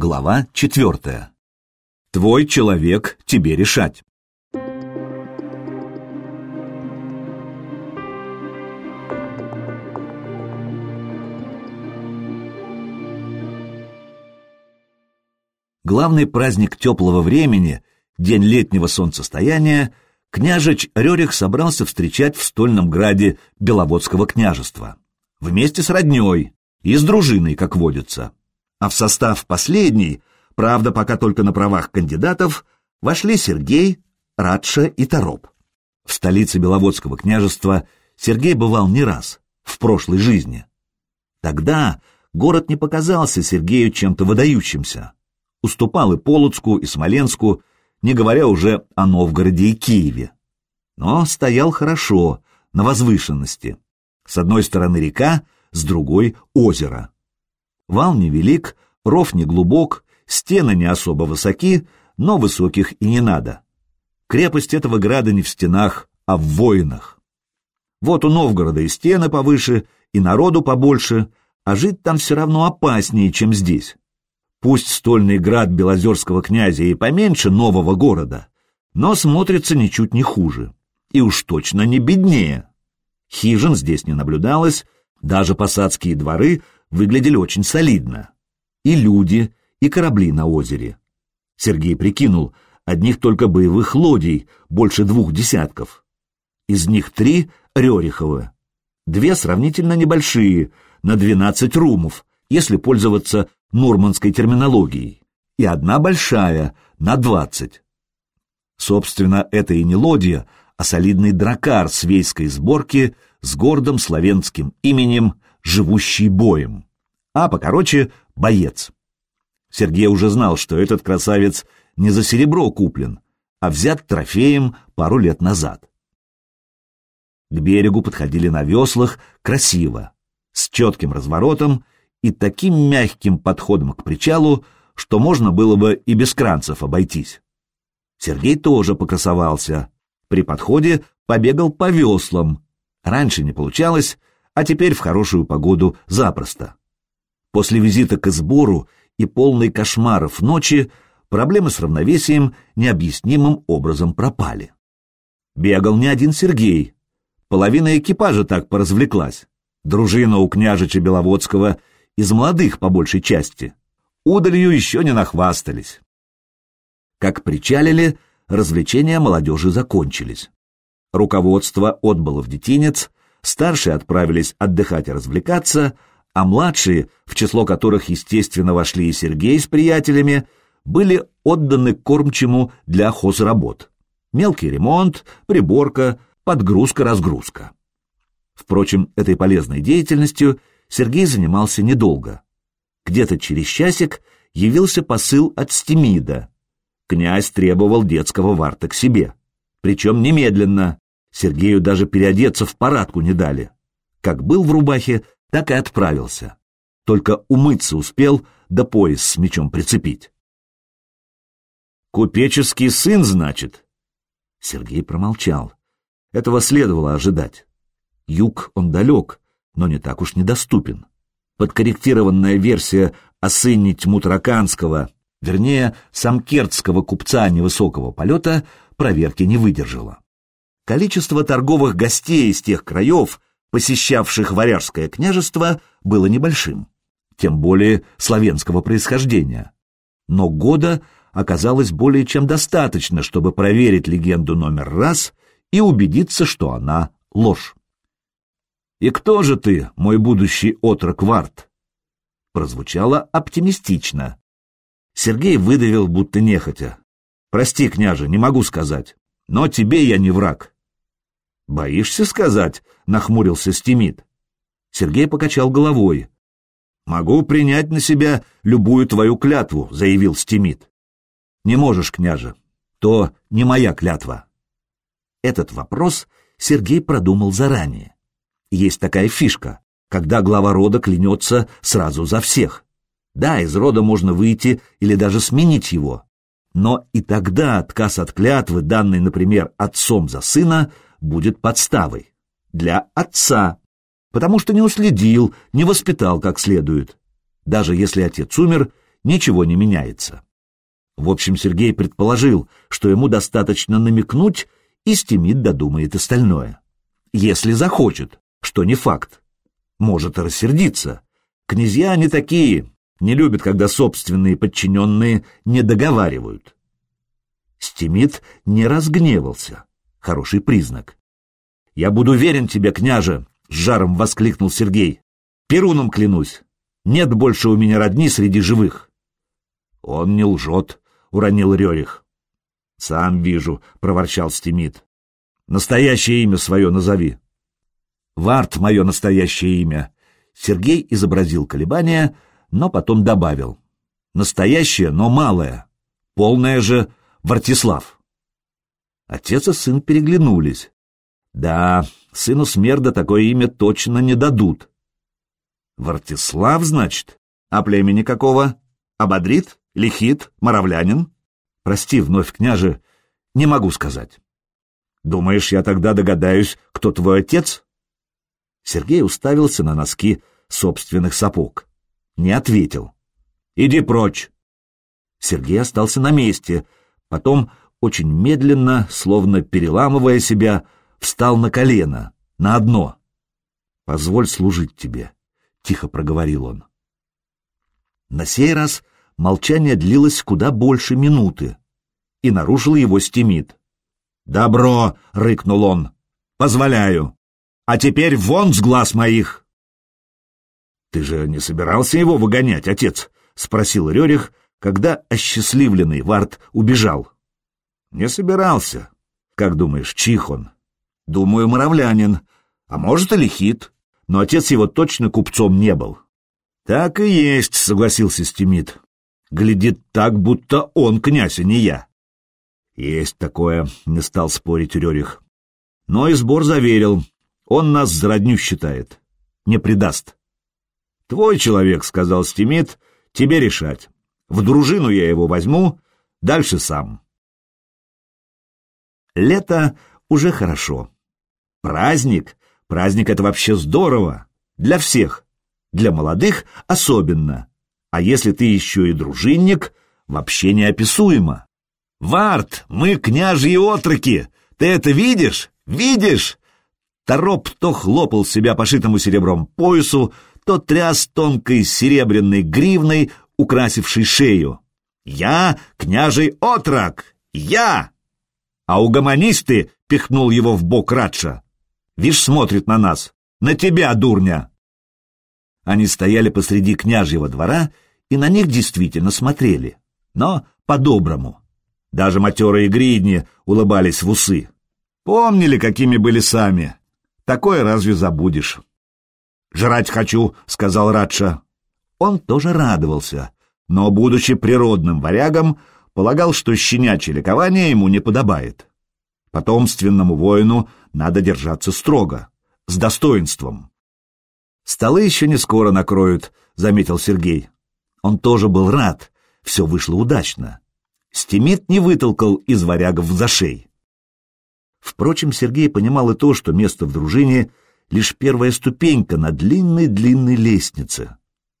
Глава четвертая. Твой человек тебе решать. Главный праздник теплого времени, день летнего солнцестояния, княжич Рерих собрался встречать в стольном граде Беловодского княжества. Вместе с родней и с дружиной, как водится. А в состав последней, правда, пока только на правах кандидатов, вошли Сергей, Радша и Тороп. В столице Беловодского княжества Сергей бывал не раз, в прошлой жизни. Тогда город не показался Сергею чем-то выдающимся. Уступал и Полоцку, и Смоленску, не говоря уже о Новгороде и Киеве. Но стоял хорошо, на возвышенности. С одной стороны река, с другой — озеро. Вал невелик, ров не глубок, стены не особо высоки, но высоких и не надо. Крепость этого града не в стенах, а в воинах. Вот у Новгорода и стены повыше, и народу побольше, а жить там все равно опаснее, чем здесь. Пусть стольный град Белозерского князя и поменьше нового города, но смотрится ничуть не хуже. И уж точно не беднее. Хижин здесь не наблюдалось, даже посадские дворы выглядели очень солидно. И люди, и корабли на озере. Сергей прикинул, одних только боевых лодий больше двух десятков. Из них три — Рериховы. Две сравнительно небольшие, на 12 румов, если пользоваться нормандской терминологией, и одна большая, на 20. Собственно, это и не лодья, а солидный дракар свейской сборки с гордым славянским именем живущий боем. А покороче — боец. Сергей уже знал, что этот красавец не за серебро куплен, а взят трофеем пару лет назад. К берегу подходили на веслах красиво, с четким разворотом и таким мягким подходом к причалу, что можно было бы и без кранцев обойтись. Сергей тоже покрасовался. При подходе побегал по веслам. Раньше не получалось, а теперь в хорошую погоду запросто. После визита к сбору и полной кошмаров ночи проблемы с равновесием необъяснимым образом пропали. Бегал не один Сергей. Половина экипажа так поразвлеклась. Дружина у княжича Беловодского из молодых по большей части. Удалью еще не нахвастались. Как причалили, развлечения молодежи закончились. Руководство отбыло в детинец, старшие отправились отдыхать и развлекаться, а младшие, в число которых, естественно, вошли и Сергей с приятелями, были отданы кормчему для хозработ. Мелкий ремонт, приборка, подгрузка-разгрузка. Впрочем, этой полезной деятельностью Сергей занимался недолго. Где-то через часик явился посыл от Стемида. Князь требовал детского варта к себе. Причем немедленно. Сергею даже переодеться в парадку не дали. Как был в рубахе, так и отправился. Только умыться успел, да пояс с мечом прицепить. «Купеческий сын, значит?» Сергей промолчал. Этого следовало ожидать. Юг он далек, но не так уж недоступен. Подкорректированная версия о сыне Тьмутраканского, вернее, самкертского купца невысокого полета, проверки не выдержала. Количество торговых гостей из тех краев, посещавших Варяжское княжество, было небольшим, тем более славянского происхождения. Но года оказалось более чем достаточно, чтобы проверить легенду номер раз и убедиться, что она ложь. «И кто же ты, мой будущий отрок Варт?» Прозвучало оптимистично. Сергей выдавил, будто нехотя. «Прости, княже, не могу сказать, но тебе я не враг». «Боишься сказать?» — нахмурился Стимит. Сергей покачал головой. «Могу принять на себя любую твою клятву», — заявил Стимит. «Не можешь, княже. То не моя клятва». Этот вопрос Сергей продумал заранее. Есть такая фишка, когда глава рода клянется сразу за всех. Да, из рода можно выйти или даже сменить его. Но и тогда отказ от клятвы, данной, например, отцом за сына, будет подставой. Для отца. Потому что не уследил, не воспитал как следует. Даже если отец умер, ничего не меняется. В общем, Сергей предположил, что ему достаточно намекнуть, и Стимит додумает остальное. Если захочет, что не факт. Может рассердиться. Князья не такие, не любят, когда собственные подчиненные не договаривают. Стимит не разгневался. Хороший признак. «Я буду верен тебе, княже!» — с жаром воскликнул Сергей. «Перуном клянусь! Нет больше у меня родни среди живых!» «Он не лжет!» — уронил Рерих. «Сам вижу», — проворчал Стимит. «Настоящее имя свое назови». «Варт — мое настоящее имя». Сергей изобразил колебания, но потом добавил. «Настоящее, но малое. Полное же Вартислав». Отец и сын переглянулись. Да, сыну Смерда такое имя точно не дадут. Вартислав, значит? А племени какого? Ободрит? Лихит? Моровлянин? Прости, вновь, княже, не могу сказать. Думаешь, я тогда догадаюсь, кто твой отец? Сергей уставился на носки собственных сапог. Не ответил. Иди прочь. Сергей остался на месте, потом очень медленно, словно переламывая себя, встал на колено, на одно. «Позволь служить тебе», — тихо проговорил он. На сей раз молчание длилось куда больше минуты, и нарушил его стимит. «Добро!» — рыкнул он. «Позволяю. А теперь вон с глаз моих!» «Ты же не собирался его выгонять, отец?» — спросил Рерих, когда осчастливленный Варт убежал. Не собирался. Как думаешь, чих он? Думаю, моровлянин. А может, и лихит. Но отец его точно купцом не был. Так и есть, согласился Стимит. Глядит так, будто он князь, а не я. Есть такое, не стал спорить Рерих. Но и сбор заверил. Он нас за родню считает. Не предаст. Твой человек, сказал Стимит, тебе решать. В дружину я его возьму, дальше сам. Лето уже хорошо. Праздник. Праздник — это вообще здорово. Для всех. Для молодых особенно. А если ты еще и дружинник, вообще неописуемо. «Варт, мы княжьи отроки! Ты это видишь? Видишь?» Тороп то хлопал себя пошитому серебром поясу, то тряс тонкой серебряной гривной, украсившей шею. «Я княжий отрок! Я!» А угомонисты пихнул его в бок Радша. Вишь, смотрит на нас. На тебя, дурня!» Они стояли посреди княжьего двора и на них действительно смотрели. Но по-доброму. Даже матерые гридни улыбались в усы. Помнили, какими были сами. Такое разве забудешь? «Жрать хочу», — сказал Радша. Он тоже радовался, но, будучи природным варягом, полагал, что щенячье ликование ему не подобает. Потомственному воину надо держаться строго, с достоинством. «Столы еще не скоро накроют», — заметил Сергей. Он тоже был рад, все вышло удачно. Стимит не вытолкал из варягов в зашей. Впрочем, Сергей понимал и то, что место в дружине — лишь первая ступенька на длинной-длинной лестнице.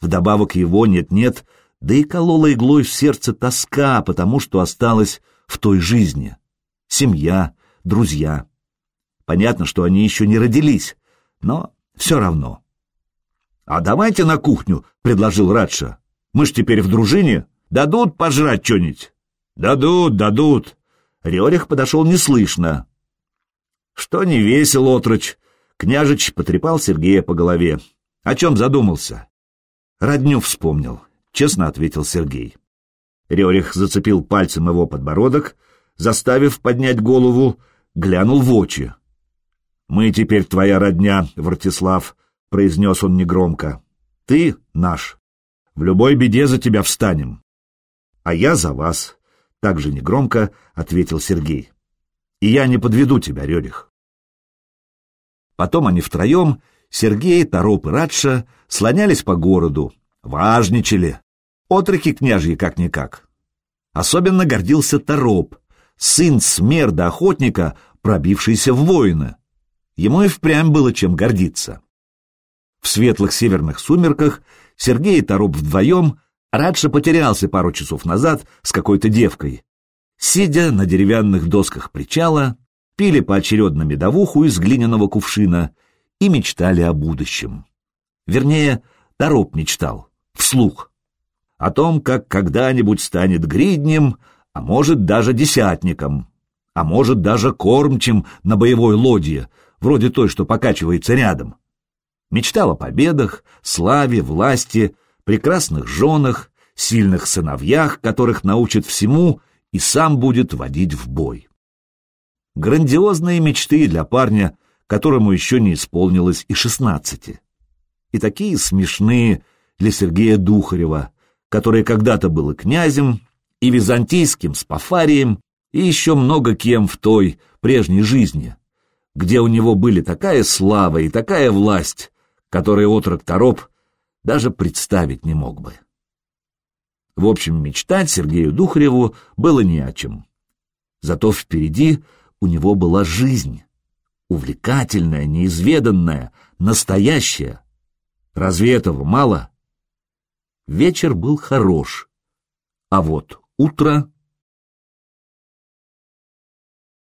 Вдобавок его нет-нет — да и колола иглой в сердце тоска, потому что осталась в той жизни. Семья, друзья. Понятно, что они еще не родились, но все равно. — А давайте на кухню, — предложил Радша. — Мы ж теперь в дружине. Дадут пожрать что-нибудь? — Дадут, дадут. Рерих подошел неслышно. — Что не весел, отрочь. Княжич потрепал Сергея по голове. — О чем задумался? Родню вспомнил. — честно ответил Сергей. Рерих зацепил пальцем его подбородок, заставив поднять голову, глянул в очи. «Мы теперь твоя родня, Вартислав», — произнес он негромко. «Ты наш. В любой беде за тебя встанем». «А я за вас», — также негромко ответил Сергей. «И я не подведу тебя, Рерих». Потом они втроем, Сергей, Тороп и Радша, слонялись по городу, важничали, Отроки княжьи как-никак. Особенно гордился Тороп, сын смерда-охотника, пробившийся в воины. Ему и впрямь было чем гордиться. В светлых северных сумерках Сергей и Тороп вдвоем Радша потерялся пару часов назад с какой-то девкой. Сидя на деревянных досках причала, пили поочередно медовуху из глиняного кувшина и мечтали о будущем. Вернее, Тороп мечтал, вслух. О том, как когда-нибудь станет гриднем, а может даже десятником, а может даже кормчим на боевой лодье, вроде той, что покачивается рядом. Мечтал о победах, славе, власти, прекрасных женах, сильных сыновьях, которых научит всему и сам будет водить в бой. Грандиозные мечты для парня, которому еще не исполнилось и шестнадцати. И такие смешные для Сергея Духарева, который когда-то был и князем, и византийским спафарием, и еще много кем в той прежней жизни, где у него были такая слава и такая власть, которые отрок Тороп даже представить не мог бы. В общем, мечтать Сергею Духареву было не о чем. Зато впереди у него была жизнь. Увлекательная, неизведанная, настоящая. Разве этого мало? Вечер был хорош. А вот утро